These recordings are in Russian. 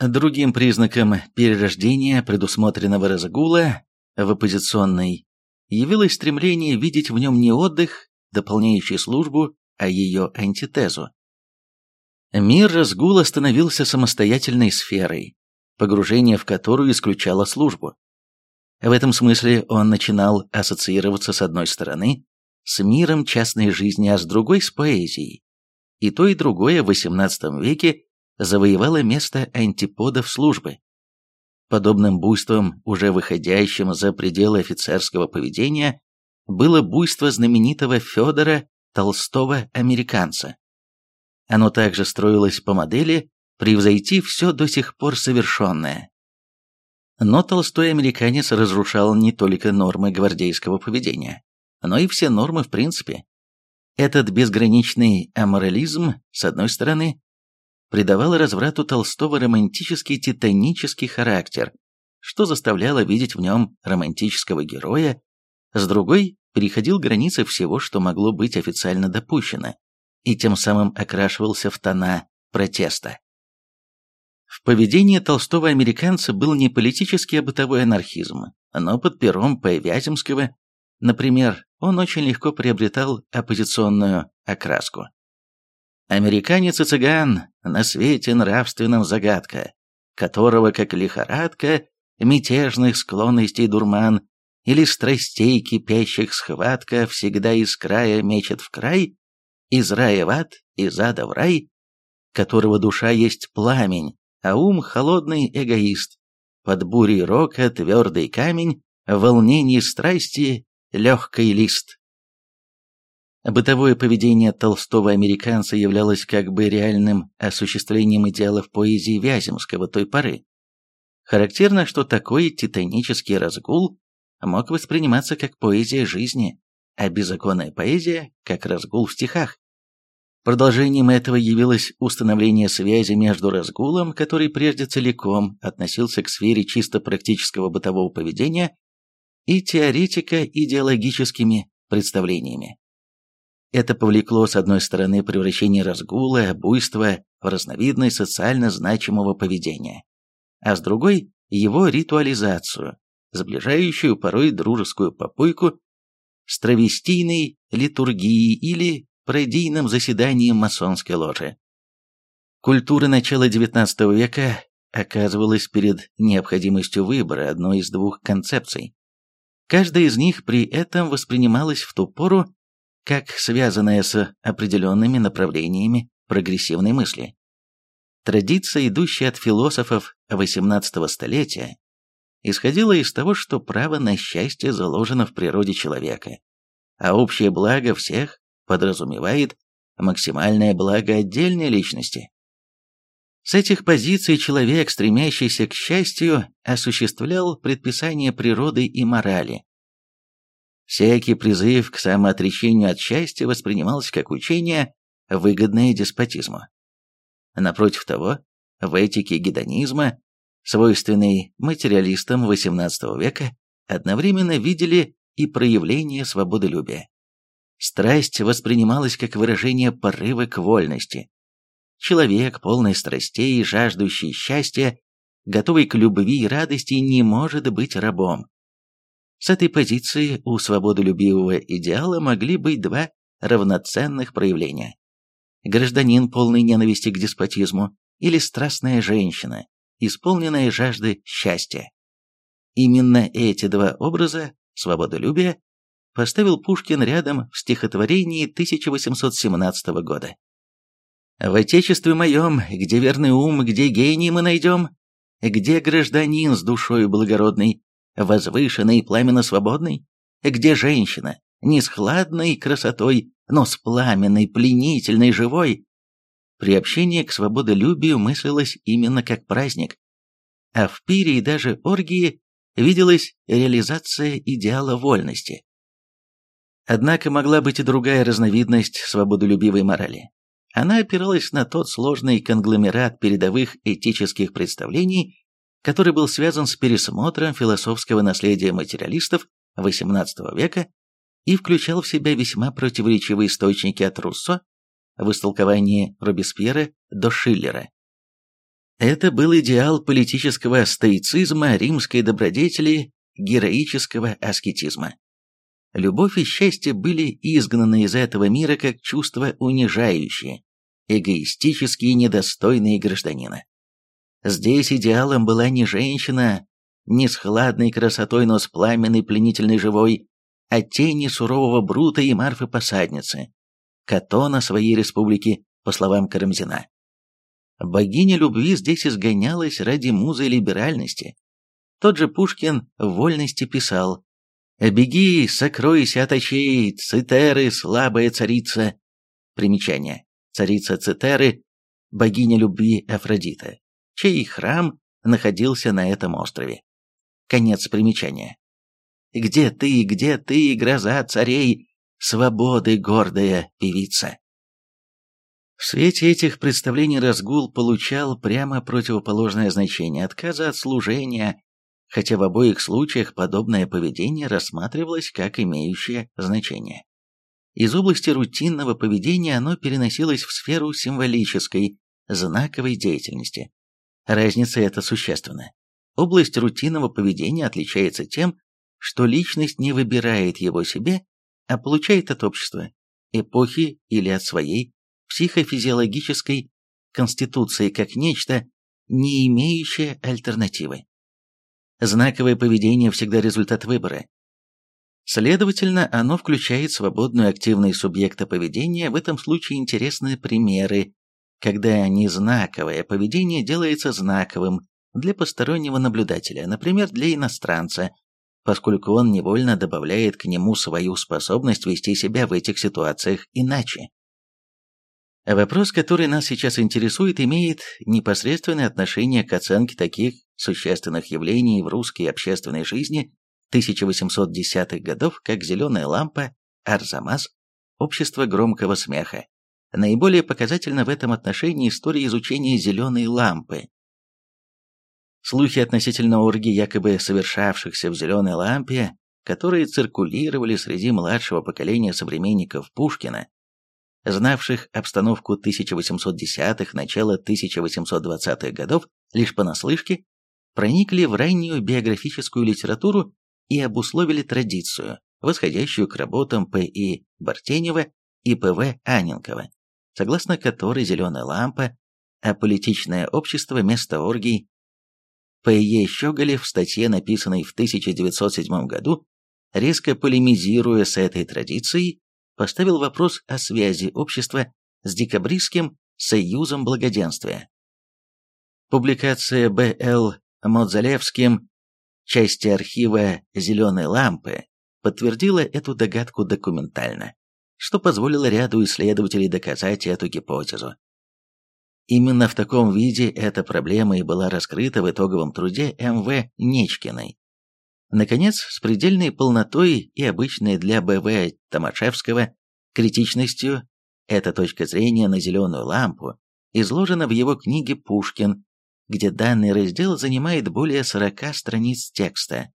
Другим признаком перерождения, предусмотренного разгула в оппозиционной, явилось стремление видеть в нем не отдых, дополняющий службу, а ее антитезу. Мир разгула становился самостоятельной сферой, погружение в которую исключало службу. В этом смысле он начинал ассоциироваться с одной стороны с миром частной жизни, а с другой с поэзией. И то, и другое в XVIII веке завоевало место антиподов службы. Подобным буйством, уже выходящим за пределы офицерского поведения, было буйство знаменитого Федора Толстого-американца. Оно также строилось по модели «превзойти все до сих пор совершенное». Но толстой американец разрушал не только нормы гвардейского поведения, но и все нормы в принципе. Этот безграничный аморализм, с одной стороны, придавал разврату Толстого романтический титанический характер, что заставляло видеть в нем романтического героя, с другой переходил границы всего, что могло быть официально допущено, и тем самым окрашивался в тона протеста. В поведении толстого американца был не политический, а бытовой анархизм, но под пером П. Вяземского, например, он очень легко приобретал оппозиционную окраску. Американец и цыган на свете нравственном загадка, которого, как лихорадка, мятежных склонностей дурман или страстей кипящих схватка всегда из края мечет в край, из рая в ад, из ада в рай, которого душа есть пламень, а ум холодный эгоист. Под бурей рока твердый камень, в волнении страсти легкий лист. Бытовое поведение толстого американца являлось как бы реальным осуществлением идеалов поэзии Вяземского той поры. Характерно, что такой титанический разгул мог восприниматься как поэзия жизни, а беззаконная поэзия – как разгул в стихах. Продолжением этого явилось установление связи между разгулом, который прежде целиком относился к сфере чисто практического бытового поведения, и теоретико-идеологическими представлениями. Это повлекло, с одной стороны, превращение разгула, буйства в разновидность социально значимого поведения, а с другой – его ритуализацию, сближающую порой дружескую попойку с травестийной литургией или пародийным заседанием масонской ложи. Культура начала XIX века оказывалась перед необходимостью выбора одной из двух концепций. Каждая из них при этом воспринималась в ту пору как связанная с определенными направлениями прогрессивной мысли. Традиция, идущая от философов XVIII столетия, исходила из того, что право на счастье заложено в природе человека, а общее благо всех подразумевает максимальное благо отдельной личности. С этих позиций человек, стремящийся к счастью, осуществлял предписания природы и морали. Всякий призыв к самоотречению от счастья воспринимался как учение, выгодное деспотизму. Напротив того, в этике гедонизма, свойственной материалистам XVIII века, одновременно видели и проявление свободолюбия. Страсть воспринималась как выражение порыва к вольности. Человек, полный страстей и жаждущий счастья, готовый к любви и радости, не может быть рабом. С этой позиции у свободолюбивого идеала могли быть два равноценных проявления. Гражданин, полный ненависти к деспотизму, или страстная женщина, исполненная жажды счастья. Именно эти два образа, свободолюбия, поставил Пушкин рядом в стихотворении 1817 года. «В отечестве моем, где верный ум, где гений мы найдем, где гражданин с душою благородный, возвышенный и пламенно свободный, где женщина, не с хладной красотой, но с пламенной, пленительной, живой». Приобщение к свободолюбию мыслилось именно как праздник, а в пире и даже оргии виделась реализация идеала вольности. Однако могла быть и другая разновидность свободолюбивой морали. Она опиралась на тот сложный конгломерат передовых этических представлений, который был связан с пересмотром философского наследия материалистов XVIII века и включал в себя весьма противоречивые источники от Руссо в истолковании Робеспьера до Шиллера. Это был идеал политического стоицизма, римской добродетели, героического аскетизма. Любовь и счастье были изгнаны из этого мира как чувства унижающие, эгоистические недостойные гражданина. Здесь идеалом была не женщина, не с хладной красотой, но с пламенной пленительной живой, а тени сурового Брута и Марфы-посадницы, Катона своей республики, по словам Карамзина. Богиня любви здесь изгонялась ради музы либеральности. Тот же Пушкин в «Вольности» писал «Беги, сокройся от очей, Цитеры, слабая царица». Примечание. Царица Цитеры, богиня любви Афродита, чей храм находился на этом острове. Конец примечания. «Где ты, где ты, гроза царей, свободы гордая певица?» В свете этих представлений разгул получал прямо противоположное значение отказа от служения, хотя в обоих случаях подобное поведение рассматривалось как имеющее значение. Из области рутинного поведения оно переносилось в сферу символической, знаковой деятельности. Разница эта существенна. Область рутинного поведения отличается тем, что личность не выбирает его себе, а получает от общества, эпохи или от своей психофизиологической конституции как нечто, не имеющее альтернативы. Знаковое поведение всегда результат выбора. Следовательно, оно включает свободную активность субъекта поведения, в этом случае интересны примеры, когда незнаковое поведение делается знаковым для постороннего наблюдателя, например, для иностранца, поскольку он невольно добавляет к нему свою способность вести себя в этих ситуациях иначе. Вопрос, который нас сейчас интересует, имеет непосредственное отношение к оценке таких существенных явлений в русской общественной жизни 1810-х годов, как «Зеленая лампа», «Арзамас», «Общество громкого смеха». Наиболее показательна в этом отношении история изучения «Зеленой лампы». Слухи относительно оргий, якобы совершавшихся в «Зеленой лампе», которые циркулировали среди младшего поколения современников Пушкина, знавших обстановку 1810-х, начала 1820-х годов лишь понаслышке, проникли в раннюю биографическую литературу и обусловили традицию, восходящую к работам П.И. Бартенева и П.В. Анненкова, согласно которой «Зеленая лампа», аполитичное общество, место оргий. П.Е. Щеголев в статье, написанной в 1907 году, резко полемизируя с этой традицией, поставил вопрос о связи общества с декабристским союзом благоденствия. Публикация Б.Л. Модзалевским части архива «Зеленой лампы» подтвердила эту догадку документально, что позволило ряду исследователей доказать эту гипотезу. Именно в таком виде эта проблема и была раскрыта в итоговом труде М.В. Нечкиной. Наконец, с предельной полнотой и обычной для Б.В. Томашевского критичностью эта точка зрения на зеленую лампу изложена в его книге «Пушкин», где данный раздел занимает более 40 страниц текста.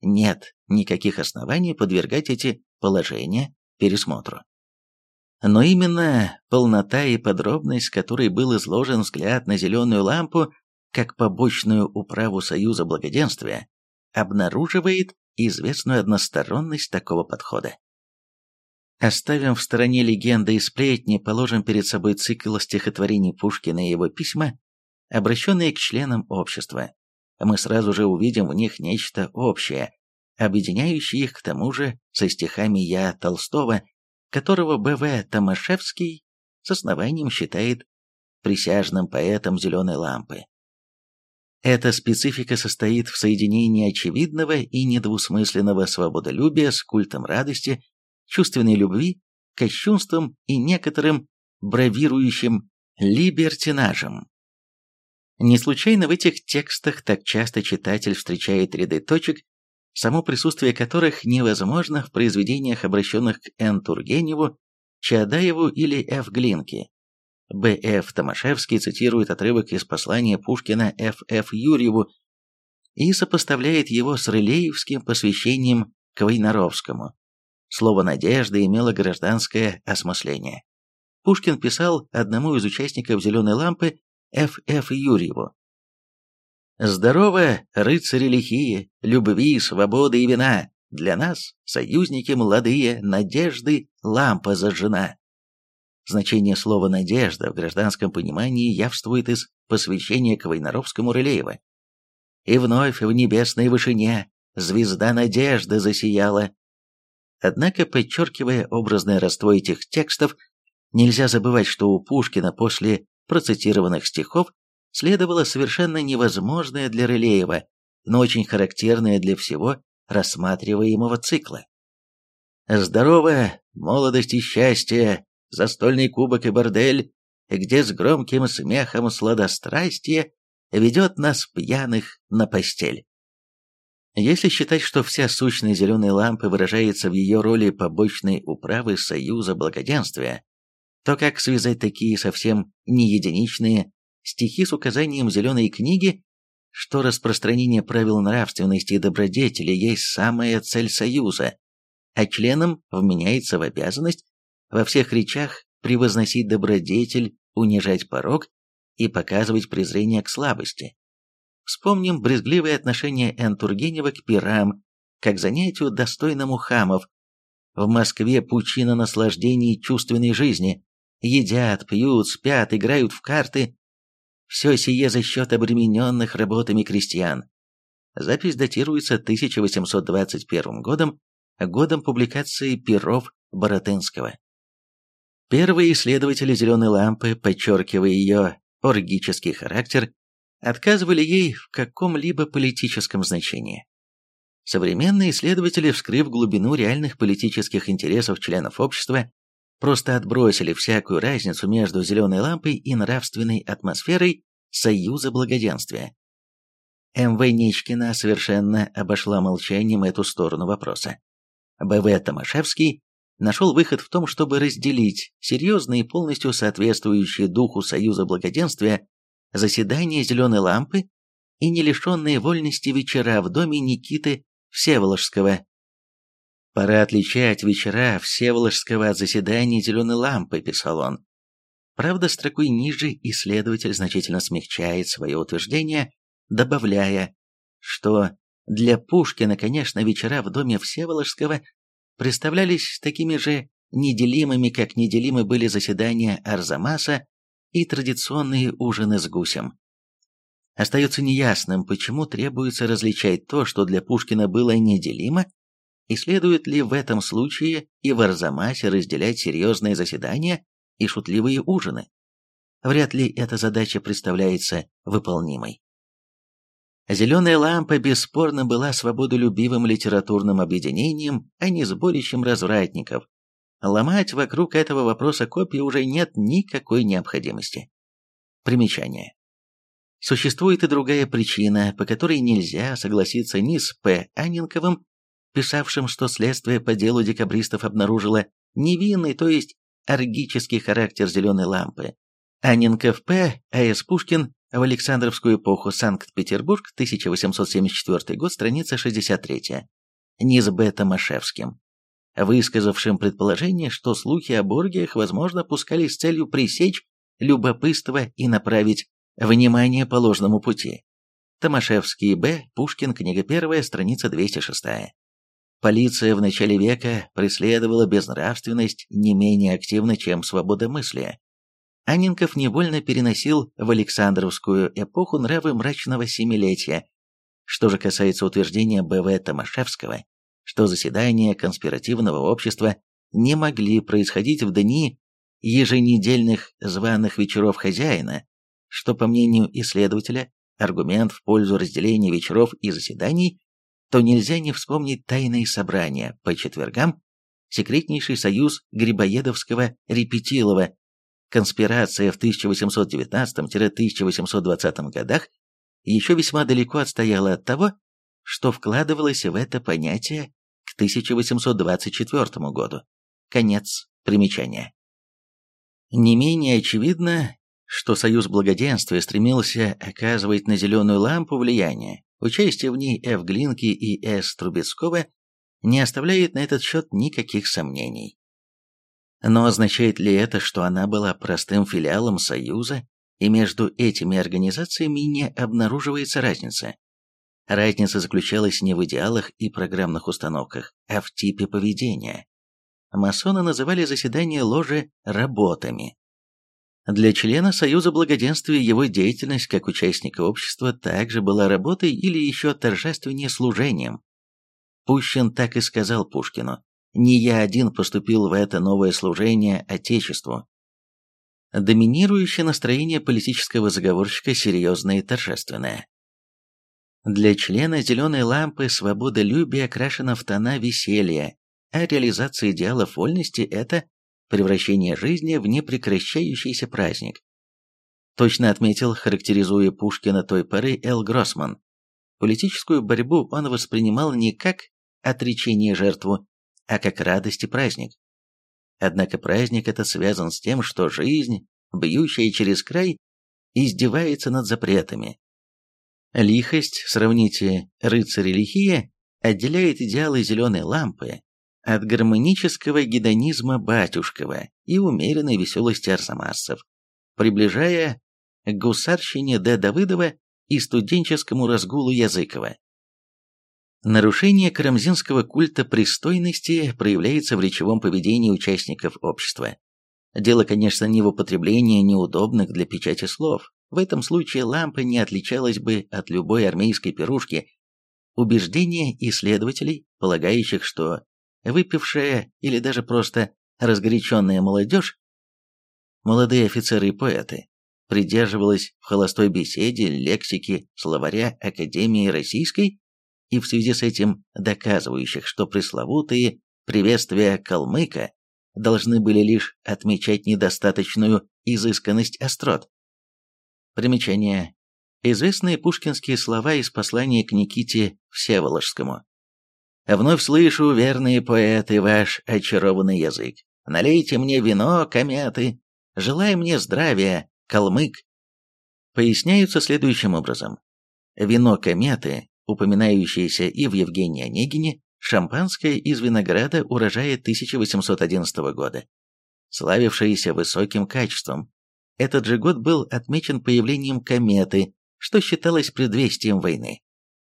Нет никаких оснований подвергать эти положения пересмотру. Но именно полнота и подробность, с которой был изложен взгляд на зеленую лампу как побочную управу Союза Благоденствия, обнаруживает известную односторонность такого подхода. Оставим в стороне легенды и сплетни, положим перед собой цикл стихотворений Пушкина и его письма, обращенные к членам общества. Мы сразу же увидим в них нечто общее, объединяющее их к тому же со стихами Я Толстого, которого Б.В. Томашевский с основанием считает присяжным поэтом «Зеленой лампы». Эта специфика состоит в соединении очевидного и недвусмысленного свободолюбия с культом радости, чувственной любви, кощунством и некоторым бравирующим либертинажем. Не случайно в этих текстах так часто читатель встречает ряды точек, само присутствие которых невозможно в произведениях, обращенных к Н. Тургеневу, Чадаеву или Ф. Глинке. Б. Ф. Томашевский цитирует отрывок из послания Пушкина Ф. Ф. Юрьеву и сопоставляет его с Рылеевским посвящением к Войнаровскому. Слово «надежда» имело гражданское осмысление. Пушкин писал одному из участников «Зеленой лампы» Ф. Ф. Юрьеву, Здорово, рыцари лихие, любви, свободы и вина. Для нас, союзники молодые, надежды лампа зажжена. Значение слова «надежда» в гражданском понимании явствует из посвящения к Войнаровскому Рылеева. «И вновь в небесной вышине звезда надежды засияла». Однако, подчеркивая образное родство этих текстов, нельзя забывать, что у Пушкина после процитированных стихов следовало совершенно невозможное для Рылеева, но очень характерное для всего рассматриваемого цикла. Здоровая молодость и счастье, застольный кубок и бордель, где с громким смехом сладострастие ведет нас пьяных на постель. Если считать, что вся сущность зеленой лампы выражается в ее роли побочной управы Союза Благоденствия, то как связать такие совсем не единичные стихи с указанием зеленой книги, что распространение правил нравственности и добродетели есть самая цель Союза, а членам вменяется в обязанность во всех речах превозносить добродетель, унижать порог и показывать презрение к слабости. Вспомним брезгливое отношение Н. К пирам, как занятию достойному хамов. В Москве пучина наслаждений чувственной жизни. Едят, пьют, спят, играют в карты, все сие за счет обремененных работами крестьян. Запись датируется 1821 годом, годом публикации перов Боротынского. Первые исследователи «Зеленой лампы», подчеркивая ее оргический характер, отказывали ей в каком-либо политическом значении. Современные исследователи, вскрыв глубину реальных политических интересов членов общества, просто отбросили всякую разницу между зеленой лампой и нравственной атмосферой Союза Благоденствия. М.В. Ничкина совершенно обошла молчанием эту сторону вопроса. Б.В. Томашевский нашел выход в том, чтобы разделить серьезные и полностью соответствующие духу Союза Благоденствия заседания «Зеленой лампы» и не лишенные вольности вечера в доме Никиты Всеволожского «Пора отличать вечера Всеволожского от заседаний «Зеленой лампы», — писал он. Правда, строкой ниже исследователь значительно смягчает свое утверждение, добавляя, что для Пушкина, конечно, вечера в доме Всеволожского представлялись такими же неделимыми, как неделимы были заседания Арзамаса и традиционные ужины с гусем. Остается неясным, почему требуется различать то, что для Пушкина было неделимо, и следует ли в этом случае и в Арзамасе разделять серьезные заседания и шутливые ужины? Вряд ли эта задача представляется выполнимой. «Зеленая лампа» бесспорно была свободолюбивым литературным объединением, а не сборищем развратников. Ломать вокруг этого вопроса копии уже нет никакой необходимости. Примечание. Существует и другая причина, по которой нельзя согласиться ни с П. Анненковым, писавшим, что следствие по делу декабристов обнаружило невинный, то есть аргический характер зеленой лампы. Анненков П. А.С. Пушкин в Александровскую эпоху Санкт-Петербург, 1874 год, страница 63. Низ Б. Томашевским, высказавшим предположение, что слухи о Боргиях, возможно, пускались с целью пресечь любопытство и направить внимание по ложному пути. Томашевский Б. Пушкин, книга 1, страница 206. Полиция в начале века преследовала безнравственность не менее активно, чем свободомыслие. Анненков невольно переносил в Александровскую эпоху нравы мрачного семилетия. Что же касается утверждения Б.В. Томашевского, что заседания конспиративного общества не могли происходить в дни еженедельных званых вечеров хозяина, что, по мнению исследователя, аргумент в пользу разделения вечеров и заседаний то нельзя не вспомнить тайные собрания по четвергам, секретнейший союз Грибоедовского-Репетилова, конспирация в 1819-1820 годах еще весьма далеко отстояла от того, что вкладывалось в это понятие к 1824 году. Конец примечания. Не менее очевидно, что Союз Благоденствия стремился оказывать на зеленую лампу влияние, Участие в ней Ф. Глинки и С. Трубецкого не оставляет на этот счет никаких сомнений. Но означает ли это, что она была простым филиалом Союза и между этими организациями не обнаруживается разница. Разница заключалась не в идеалах и программных установках, а в типе поведения. Масоны называли заседания ложи «работами». Для члена Союза Благоденствия его деятельность как участника общества также была работой или еще торжественнее служением. Пущин так и сказал Пушкину, «Не я один поступил в это новое служение Отечеству». Доминирующее настроение политического заговорщика серьезное и торжественное. Для члена зеленой лампы свободолюбие окрашено в тона веселья, а реализация идеалов вольности – это превращение жизни в непрекращающийся праздник. Точно отметил, характеризуя Пушкина той поры Эл Гроссман. Политическую борьбу он воспринимал не как отречение жертву, а как радость и праздник. Однако праздник это связан с тем, что жизнь, бьющая через край, издевается над запретами, Лихость, сравните рыцари лихие, отделяет идеалы зеленой лампы от гармонического гедонизма батюшкова и умеренной веселости арсамасцев, приближая к гусарщине Д. Давыдова и студенческому разгулу Языкова. Нарушение карамзинского культа пристойности проявляется в речевом поведении участников общества. Дело, конечно, не в употреблении неудобных для печати слов, в этом случае лампа не отличалась бы от любой армейской пирушки. Убеждения исследователей, полагающих, что выпившая или даже просто разгоряченная молодежь, молодые офицеры и поэты, придерживалась в холостой беседе лексики словаря Академии Российской и в связи с этим доказывающих, что пресловутые приветствия калмыка должны были лишь отмечать недостаточную изысканность острот. Примечание. Известные пушкинские слова из послания к Никите Всеволожскому. «Вновь слышу, верные поэты, ваш очарованный язык. Налейте мне вино, кометы, желай мне здравия, калмык». Поясняются следующим образом. Вино кометы, упоминающееся и в Евгении Онегине, шампанское из винограда урожая 1811 года, славившееся высоким качеством, этот же год был отмечен появлением кометы, что считалось предвестием войны.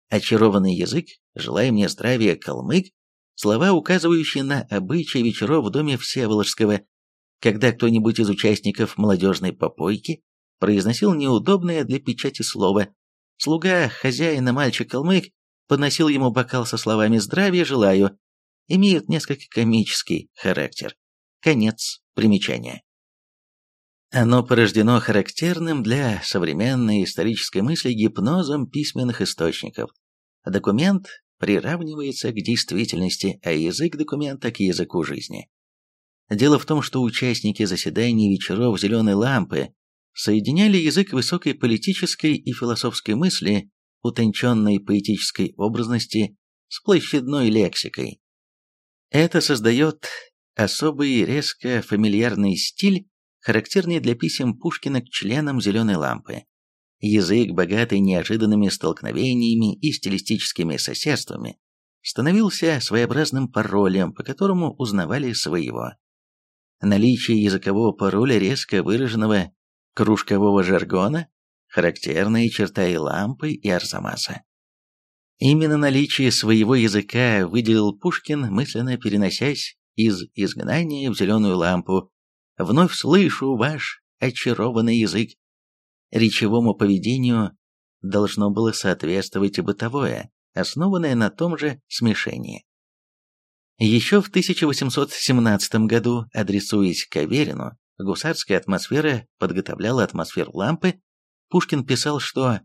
Очарованный язык, желая мне здравия, калмык, слова, указывающие на обычаи вечеров в доме Всеволожского, когда кто-нибудь из участников молодежной попойки произносил неудобное для печати слово. Слуга хозяина мальчик-калмык подносил ему бокал со словами «здравия желаю», имеют несколько комический характер. Конец примечания. Оно порождено характерным для современной исторической мысли гипнозом письменных источников. Документ приравнивается к действительности, а язык документа к языку жизни. Дело в том, что участники заседаний вечеров «Зеленой лампы» соединяли язык высокой политической и философской мысли, утонченной поэтической образности с площадной лексикой. Это создает особый резко фамильярный стиль, характерный для писем Пушкина к членам «Зеленой лампы». Язык, богатый неожиданными столкновениями и стилистическими соседствами, становился своеобразным паролем, по которому узнавали своего. Наличие языкового пароля резко выраженного кружкового жаргона – характерные черта и лампы, и Арзамаса. Именно наличие своего языка выделил Пушкин, мысленно переносясь из изгнания в зеленую лампу Вновь слышу ваш очарованный язык. Речевому поведению должно было соответствовать и бытовое, основанное на том же смешении. Еще в 1817 году, адресуясь к Аверину, гусарская атмосфера подготовляла атмосферу лампы, Пушкин писал, что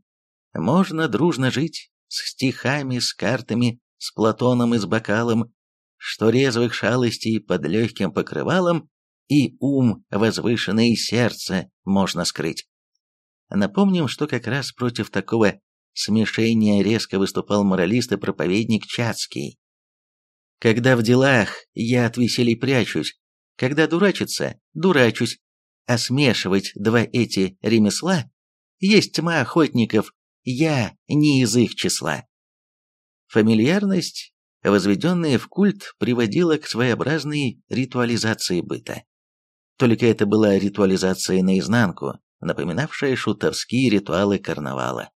«можно дружно жить с стихами, с картами, с Платоном и с бокалом, что резвых шалостей под легким покрывалом и ум возвышенное и сердце можно скрыть. Напомним, что как раз против такого смешения резко выступал моралист и проповедник Чацкий. Когда в делах я от веселий прячусь, когда дурачиться, дурачусь, а смешивать два эти ремесла, есть тьма охотников, я не из их числа. Фамильярность, возведенная в культ, приводила к своеобразной ритуализации быта. Только это была ритуализация наизнанку, напоминавшая шутовские ритуалы карнавала.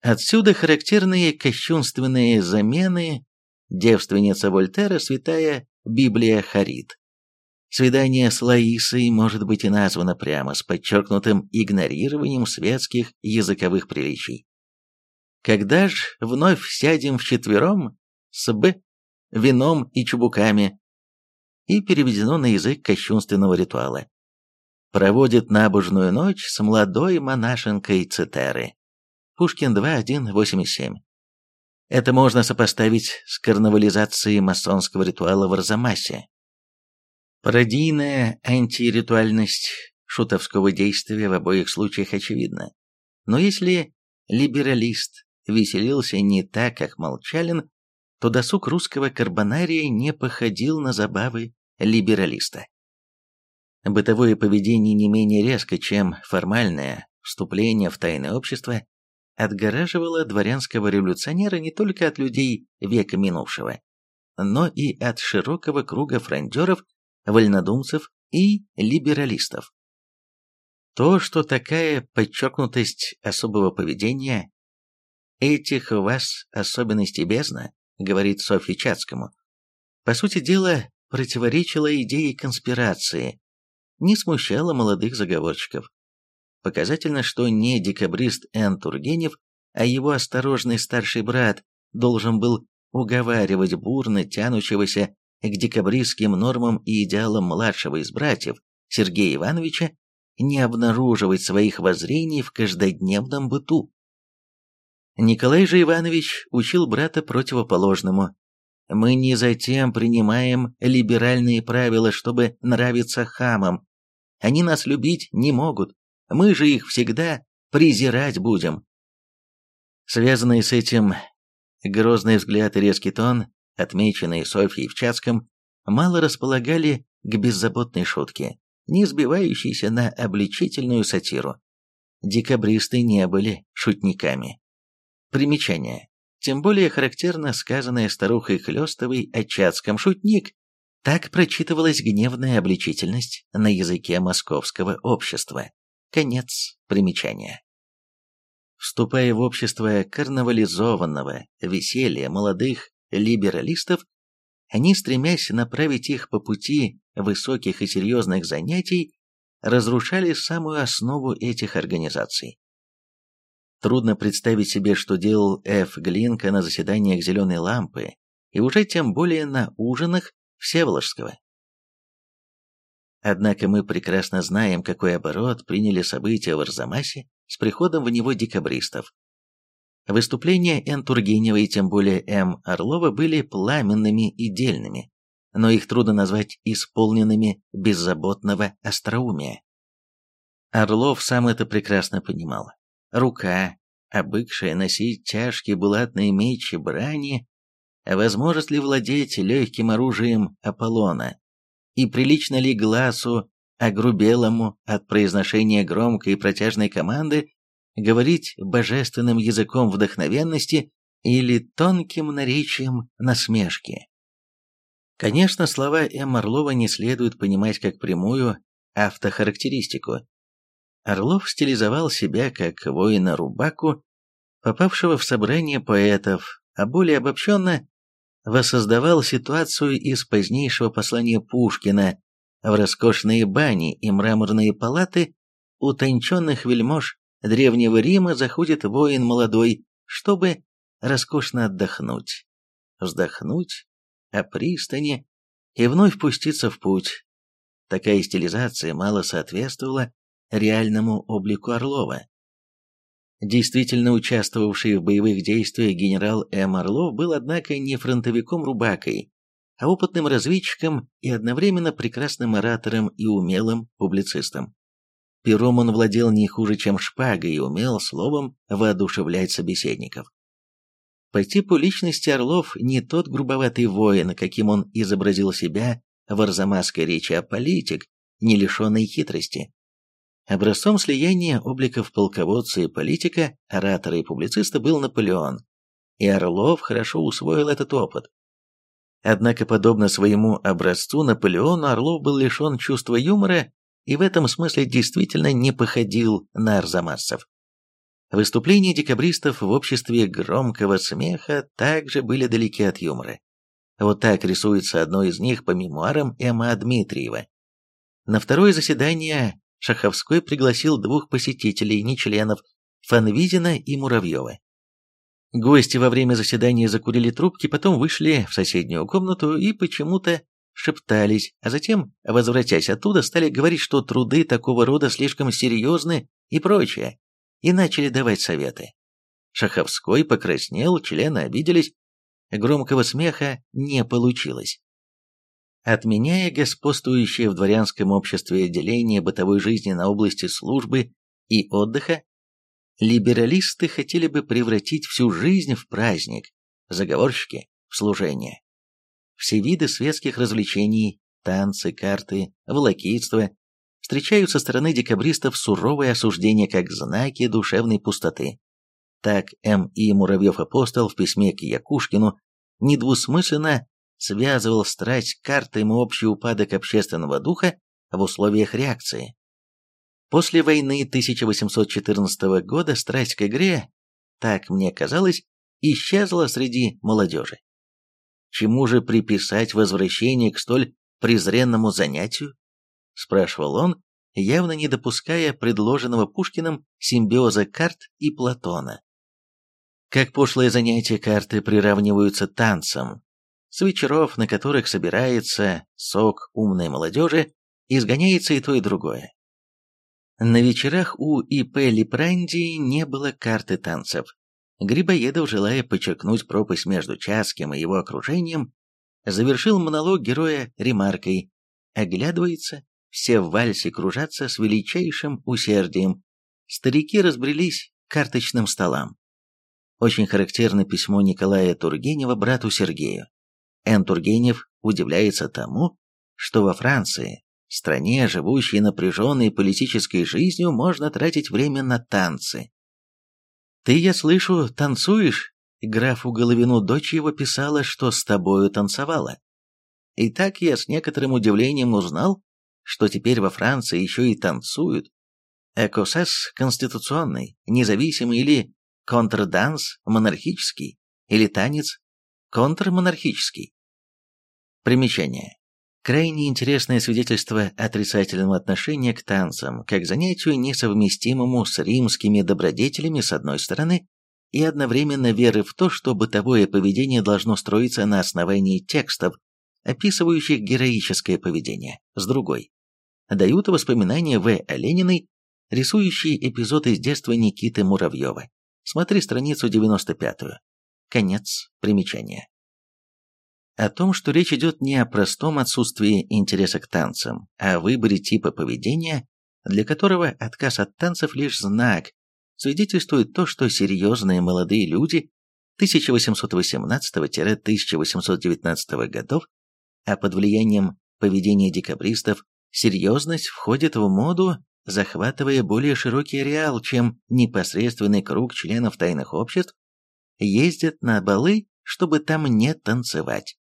Отсюда характерные кощунственные замены девственница Вольтера, святая Библия Харит. Свидание с Лаисой может быть и названо прямо с подчеркнутым игнорированием светских языковых приличий. Когда ж вновь сядем вчетвером с Б, вином и чубуками, и переведено на язык кощунственного ритуала. Проводит набожную ночь с молодой монашенкой Цитеры. Пушкин 2.1.87. Это можно сопоставить с карнавализацией масонского ритуала в Арзамасе. Пародийная антиритуальность шутовского действия в обоих случаях очевидна. Но если либералист веселился не так, как Молчалин, то досуг русского карбонария не походил на забавы либералиста. Бытовое поведение не менее резко, чем формальное вступление в тайное общество, отгораживало дворянского революционера не только от людей века минувшего, но и от широкого круга фрондеров, вольнодумцев и либералистов. То, что такая подчеркнутость особого поведения, этих у вас особенностей бездна, говорит Софье Чацкому, по сути дела противоречило идее конспирации, не смущало молодых заговорщиков. Показательно, что не декабрист Н. Тургенев, а его осторожный старший брат должен был уговаривать бурно тянущегося к декабристским нормам и идеалам младшего из братьев, Сергея Ивановича, не обнаруживать своих воззрений в каждодневном быту. Николай же Иванович учил брата противоположному. «Мы не затем принимаем либеральные правила, чтобы нравиться хамам. Они нас любить не могут, мы же их всегда презирать будем. Связанные с этим грозный взгляд и резкий тон, отмеченные Софьей в Чацком, мало располагали к беззаботной шутке, не сбивающейся на обличительную сатиру. Декабристы не были шутниками. Примечание. Тем более характерно сказанное старухой Хлестовой о Чацком «шутник». Так прочитывалась гневная обличительность на языке московского общества. Конец примечания. Вступая в общество карнавализованного веселья молодых либералистов, они, стремясь направить их по пути высоких и серьезных занятий, разрушали самую основу этих организаций. Трудно представить себе, что делал Ф. Глинка на заседаниях «Зеленой лампы» и уже тем более на ужинах Всеволожского. Однако мы прекрасно знаем, какой оборот приняли события в Арзамасе с приходом в него декабристов. Выступления Н. Тургенева и тем более М. Орлова были пламенными и дельными, но их трудно назвать исполненными беззаботного остроумия. Орлов сам это прекрасно понимал. Рука, обыкшая носить тяжкие булатные мечи брани, возможность ли владеть легким оружием Аполлона, и прилично ли глазу, огрубелому от произношения громкой и протяжной команды, говорить божественным языком вдохновенности или тонким наречием насмешки. Конечно, слова М. Орлова не следует понимать как прямую автохарактеристику. Орлов стилизовал себя как воина-рубаку, попавшего в собрание поэтов, а более обобщенно воссоздавал ситуацию из позднейшего послания Пушкина в роскошные бани и мраморные палаты утонченных вельмож Древнего Рима заходит воин молодой, чтобы роскошно отдохнуть, вздохнуть о пристани и вновь пуститься в путь. Такая стилизация мало соответствовала реальному облику Орлова. Действительно участвовавший в боевых действиях генерал М. Орлов был, однако, не фронтовиком-рубакой, а опытным разведчиком и одновременно прекрасным оратором и умелым публицистом. Пером он владел не хуже, чем шпагой, и умел словом воодушевлять собеседников. По типу личности Орлов не тот грубоватый воин, каким он изобразил себя в арзамасской речи, а политик, не лишенный хитрости. Образцом слияния обликов полководца и политика, оратора и публициста был Наполеон, и Орлов хорошо усвоил этот опыт. Однако, подобно своему образцу Наполеону, Орлов был лишен чувства юмора и в этом смысле действительно не походил на арзамасцев. Выступления декабристов в обществе громкого смеха также были далеки от юмора. Вот так рисуется одно из них по мемуарам М.А. Дмитриева. На второе заседание Шаховской пригласил двух посетителей, не членов, Фанвизина и Муравьева. Гости во время заседания закурили трубки, потом вышли в соседнюю комнату и почему-то шептались, а затем, возвратясь оттуда, стали говорить, что труды такого рода слишком серьезны и прочее и начали давать советы. Шаховской покраснел, члены обиделись, громкого смеха не получилось. Отменяя господствующее в дворянском обществе деление бытовой жизни на области службы и отдыха, либералисты хотели бы превратить всю жизнь в праздник, заговорщики – в служение. Все виды светских развлечений, танцы, карты, волокитство, встречают со стороны декабристов суровое осуждение как знаки душевной пустоты. Так М.И. Муравьев-апостол в письме к Якушкину недвусмысленно связывал страсть карты и общий упадок общественного духа в условиях реакции. После войны 1814 года страсть к игре, так мне казалось, исчезла среди молодежи. Чему же приписать возвращение к столь презренному занятию? — спрашивал он, явно не допуская предложенного Пушкиным симбиоза карт и Платона. Как пошлое занятие карты приравниваются танцам, с вечеров, на которых собирается сок умной молодежи, изгоняется и то, и другое. На вечерах у И.П. Липрандии не было карты танцев. Грибоедов, желая подчеркнуть пропасть между Часким и его окружением, завершил монолог героя ремаркой «Оглядывается, все в вальсе кружатся с величайшим усердием. Старики разбрелись карточным столам. Очень характерно письмо Николая Тургенева брату Сергею. Н. Тургенев удивляется тому, что во Франции, стране, живущей напряженной политической жизнью, можно тратить время на танцы. «Ты, я слышу, танцуешь?» Графу Головину дочь его писала, что с тобою танцевала. И так я с некоторым удивлением узнал, что теперь во Франции еще и танцуют. Экосес конституционный, независимый или контрданс монархический, или танец контрмонархический. Примечание. Крайне интересное свидетельство отрицательного отношения к танцам, как занятию, несовместимому с римскими добродетелями с одной стороны, и одновременно веры в то, что бытовое поведение должно строиться на основании текстов, описывающих героическое поведение, с другой. Дают воспоминания В. Олениной, рисующие эпизод из детства Никиты Муравьева. Смотри страницу 95. Конец примечания. О том, что речь идет не о простом отсутствии интереса к танцам, а о выборе типа поведения, для которого отказ от танцев лишь знак, свидетельствует то, что серьезные молодые люди 1818-1819 годов, а под влиянием поведения декабристов серьезность входит в моду, захватывая более широкий ареал, чем непосредственный круг членов тайных обществ, ездят на балы, чтобы там не танцевать.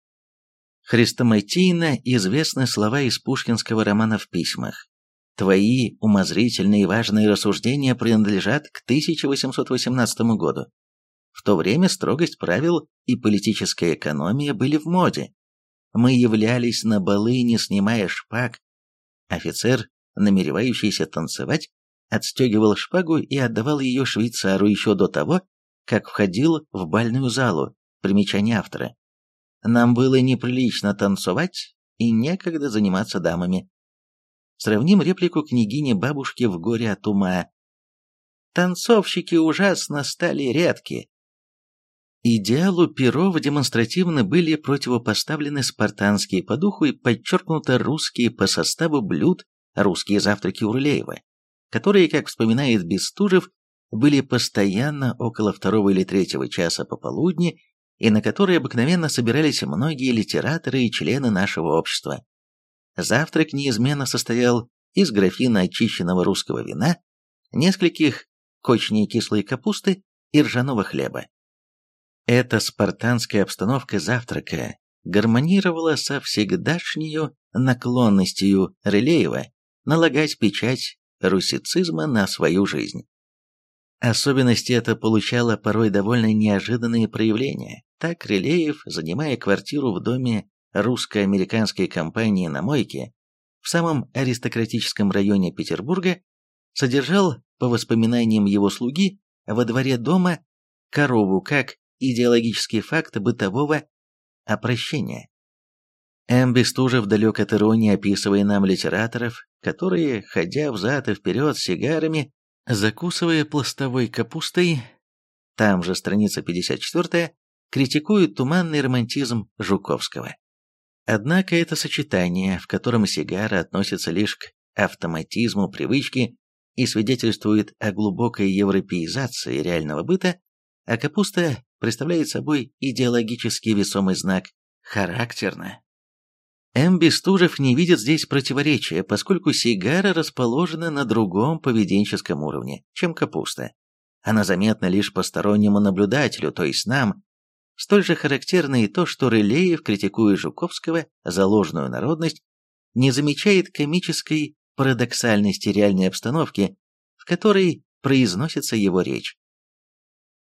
Хрестоматийно известны слова из пушкинского романа в письмах. Твои умозрительные и важные рассуждения принадлежат к 1818 году. В то время строгость правил и политическая экономия были в моде. Мы являлись на балы, не снимая шпаг. Офицер, намеревающийся танцевать, отстегивал шпагу и отдавал ее швейцару еще до того, как входил в бальную залу. Примечание автора. Нам было неприлично танцевать и некогда заниматься дамами. Сравним реплику княгини бабушки в горе от ума. Танцовщики ужасно стали редки. Идеалу Перова демонстративно были противопоставлены спартанские по духу и подчеркнуто русские по составу блюд русские завтраки Урлеева, которые, как вспоминает Бестужев, были постоянно около второго или третьего часа пополудни и на которые обыкновенно собирались многие литераторы и члены нашего общества. Завтрак неизменно состоял из графина очищенного русского вина, нескольких кочней кислой капусты и ржаного хлеба. Эта спартанская обстановка завтрака гармонировала со всегдашнею наклонностью Рылеева налагать печать русицизма на свою жизнь. Особенности это получало порой довольно неожиданные проявления. Так Релеев, занимая квартиру в доме русско-американской компании на Мойке, в самом аристократическом районе Петербурга, содержал, по воспоминаниям его слуги, во дворе дома корову как идеологический факт бытового опрощения. М. Бестужев далек от иронии, описывая нам литераторов, которые, ходя взад и вперед с сигарами, закусывая пластовой капустой, там же страница 54, критикуют туманный романтизм Жуковского. Однако это сочетание, в котором сигара относится лишь к автоматизму привычки и свидетельствует о глубокой европеизации реального быта, а капуста представляет собой идеологически весомый знак характерно. М. Бестужев не видит здесь противоречия, поскольку сигара расположена на другом поведенческом уровне, чем капуста. Она заметна лишь постороннему наблюдателю, то есть нам. Столь же характерно и то, что Рылеев, критикуя Жуковского за ложную народность, не замечает комической парадоксальности реальной обстановки, в которой произносится его речь.